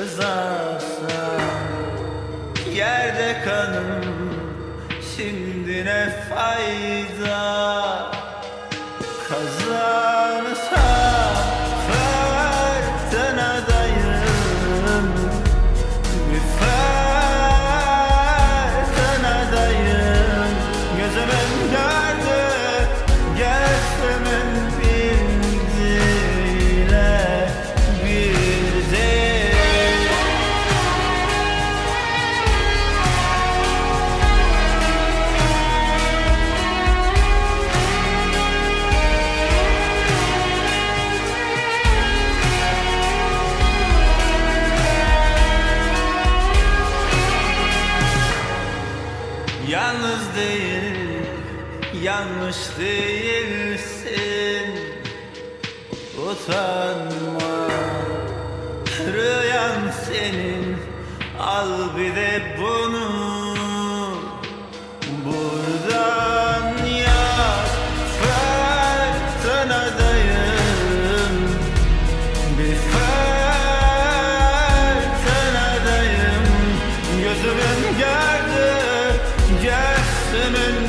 sızarsa Yerde kanım şimdi ne fayda? değil Yanlış değilsin. Utanma Rüyan senin. Al bir de bunu. Buradan Yapraktan adayım. Bir fırtınadayım. Gözümün gör women